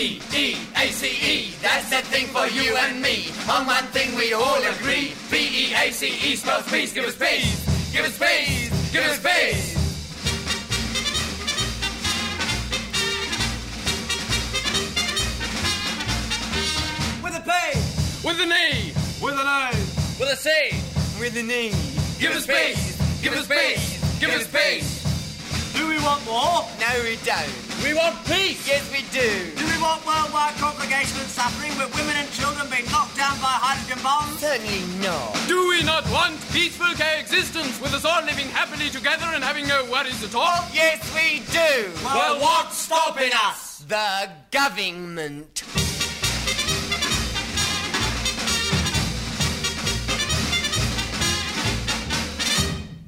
B-E-A-C-E, that's the thing for you and me. On one thing we all agree. B-E-A-C-E spells peace, give us peace, give us peace, give us peace. With a P. With an E. With an A. With a C. With an E. Give us peace, give us peace, give us peace. Do we want war? No, we don't. We want peace. Yes, we do. Do we want worldwide conflagration and suffering with women and children being knocked down by hydrogen bombs? Certainly not. Do we not want peaceful coexistence with us all living happily together and having no worries at all? Yes, we do. Well, what's stopping us? The government.